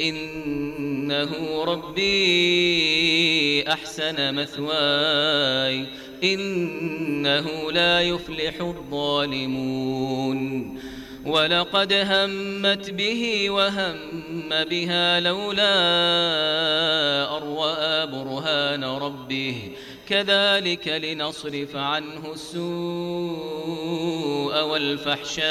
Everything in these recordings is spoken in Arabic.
إنه ربي أحسن مثواي إنه لا يفلح الظالمون. ولقد همت به وهم بها لولا أروى برهان ربه. كذلك لنصرف عنه السوء والفحشاء.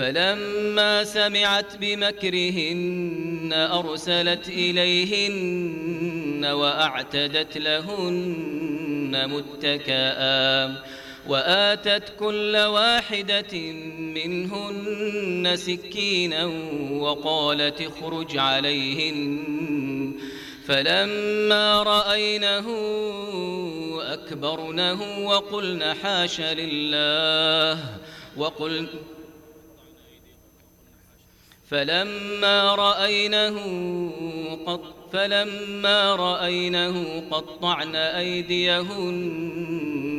فلما سمعت بمكرهن أرسلت إليهن وأعتدت لهن متكئا وآتت كل واحدة منهن سكينا وقالت اخرج عليهن. فلما رأينه أكبرنه وقلن حاش لله وقل فلما رأينه قد فلما رأينه قطعن أيديهن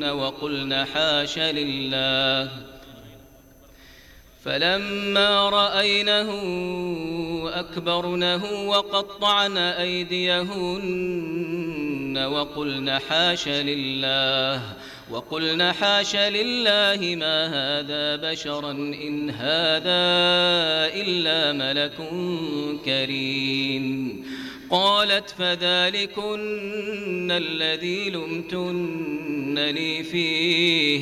وقلن حاش لله. فلما رأينه أكبرنه وقطعن أيديهن وقلن حاش لله. وقلن حاش لله ما هذا بشرا إن هذا إلا ملك كريم. قالت فذلكن الذي لمتنني فيه.